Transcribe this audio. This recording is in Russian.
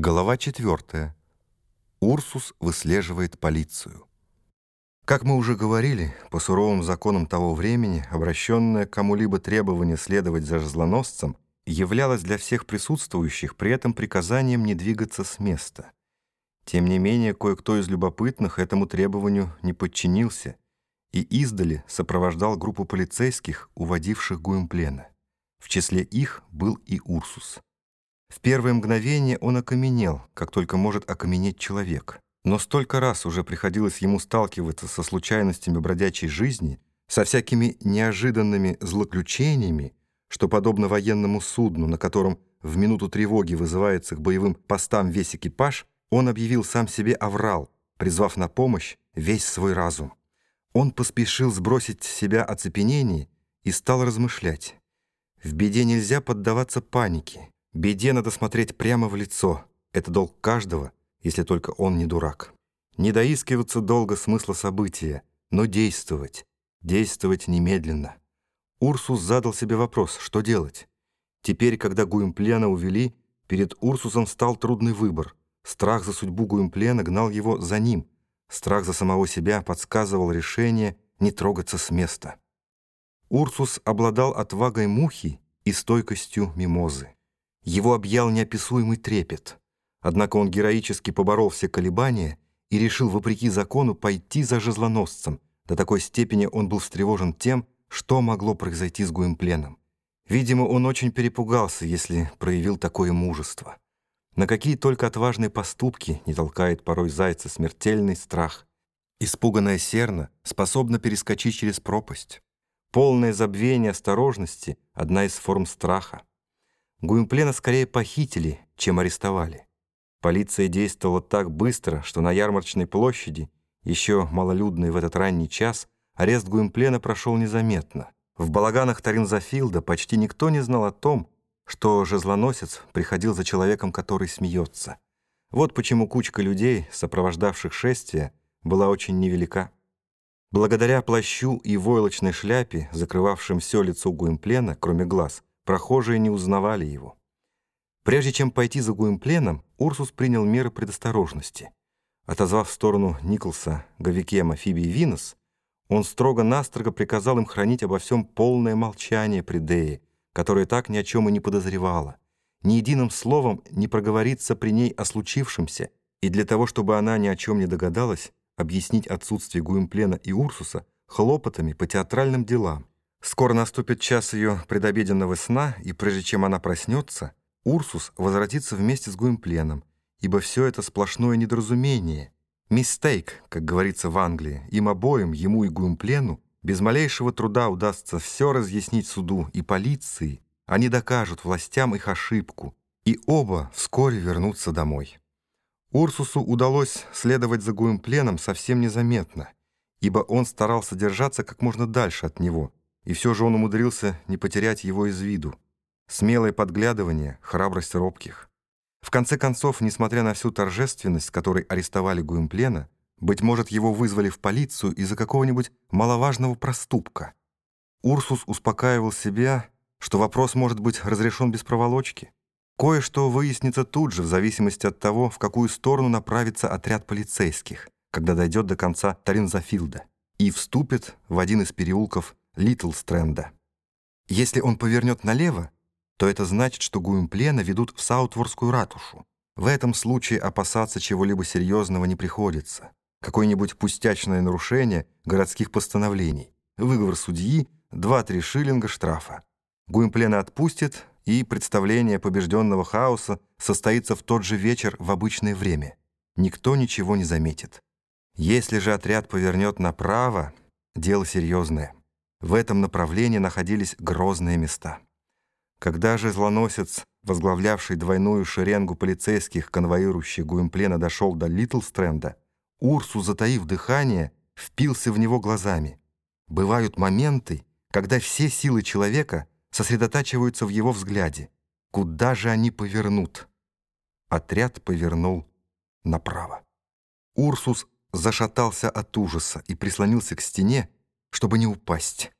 Глава 4. Урсус выслеживает полицию. Как мы уже говорили, по суровым законам того времени, обращенное к кому-либо требование следовать за злоносцем являлось для всех присутствующих при этом приказанием не двигаться с места. Тем не менее, кое-кто из любопытных этому требованию не подчинился и издали сопровождал группу полицейских, уводивших Гуемплена. В числе их был и Урсус. В первое мгновение он окаменел, как только может окаменеть человек. Но столько раз уже приходилось ему сталкиваться со случайностями бродячей жизни, со всякими неожиданными злоключениями, что, подобно военному судну, на котором в минуту тревоги вызывается к боевым постам весь экипаж, он объявил сам себе аврал, призвав на помощь весь свой разум. Он поспешил сбросить с себя оцепенение и стал размышлять. В беде нельзя поддаваться панике. Беде надо смотреть прямо в лицо. Это долг каждого, если только он не дурак. Не доискиваться долго смысла события, но действовать. Действовать немедленно. Урсус задал себе вопрос, что делать. Теперь, когда Гуимплена увели, перед Урсусом стал трудный выбор. Страх за судьбу Гуимплена гнал его за ним. Страх за самого себя подсказывал решение не трогаться с места. Урсус обладал отвагой мухи и стойкостью мимозы. Его объял неописуемый трепет. Однако он героически поборол все колебания и решил, вопреки закону, пойти за жезлоносцем. До такой степени он был встревожен тем, что могло произойти с Гуимпленом. Видимо, он очень перепугался, если проявил такое мужество. На какие только отважные поступки не толкает порой зайца смертельный страх. Испуганная серна способна перескочить через пропасть. Полное забвение осторожности — одна из форм страха. Гуимплена скорее похитили, чем арестовали. Полиция действовала так быстро, что на ярмарочной площади, еще малолюдной в этот ранний час, арест Гуимплена прошел незаметно. В балаганах Таринзафилда почти никто не знал о том, что жезлоносец приходил за человеком, который смеется. Вот почему кучка людей, сопровождавших шествие, была очень невелика. Благодаря плащу и войлочной шляпе, закрывавшим все лицо Гуимплена, кроме глаз, Прохожие не узнавали его. Прежде чем пойти за Гуимпленом, Урсус принял меры предосторожности. Отозвав в сторону Николса, Гавикема, Фиби и Винос, он строго-настрого приказал им хранить обо всем полное молчание при Дее, которая так ни о чем и не подозревала, ни единым словом не проговориться при ней о случившемся, и для того, чтобы она ни о чем не догадалась, объяснить отсутствие Гуимплена и Урсуса хлопотами по театральным делам, Скоро наступит час ее предобеденного сна, и прежде чем она проснется, Урсус возвратится вместе с Гуимпленом, ибо все это сплошное недоразумение. Мистейк, как говорится в Англии, им обоим, ему и Гуимплену, без малейшего труда удастся все разъяснить суду и полиции, они докажут властям их ошибку, и оба вскоре вернутся домой. Урсусу удалось следовать за Гуимпленом совсем незаметно, ибо он старался держаться как можно дальше от него — и все же он умудрился не потерять его из виду. Смелое подглядывание, храбрость робких. В конце концов, несмотря на всю торжественность, которой арестовали Гуимплена, быть может, его вызвали в полицию из-за какого-нибудь маловажного проступка. Урсус успокаивал себя, что вопрос может быть разрешен без проволочки. Кое-что выяснится тут же, в зависимости от того, в какую сторону направится отряд полицейских, когда дойдет до конца Таринзафилда и вступит в один из переулков Литлстренда. Если он повернет налево, то это значит, что Гуимплена ведут в Саутворскую ратушу. В этом случае опасаться чего-либо серьезного не приходится. Какое-нибудь пустячное нарушение городских постановлений, выговор судьи, 2-3 шиллинга штрафа. Гуимплена отпустит, и представление побежденного хаоса состоится в тот же вечер в обычное время. Никто ничего не заметит. Если же отряд повернет направо, дело серьезное. В этом направлении находились грозные места. Когда же злоносец, возглавлявший двойную шеренгу полицейских, конвоирующих Гуимплена, дошел до Литлстренда, Урсу, затаив дыхание, впился в него глазами. Бывают моменты, когда все силы человека сосредотачиваются в его взгляде. Куда же они повернут? Отряд повернул направо. Урсус зашатался от ужаса и прислонился к стене, чтобы не упасть.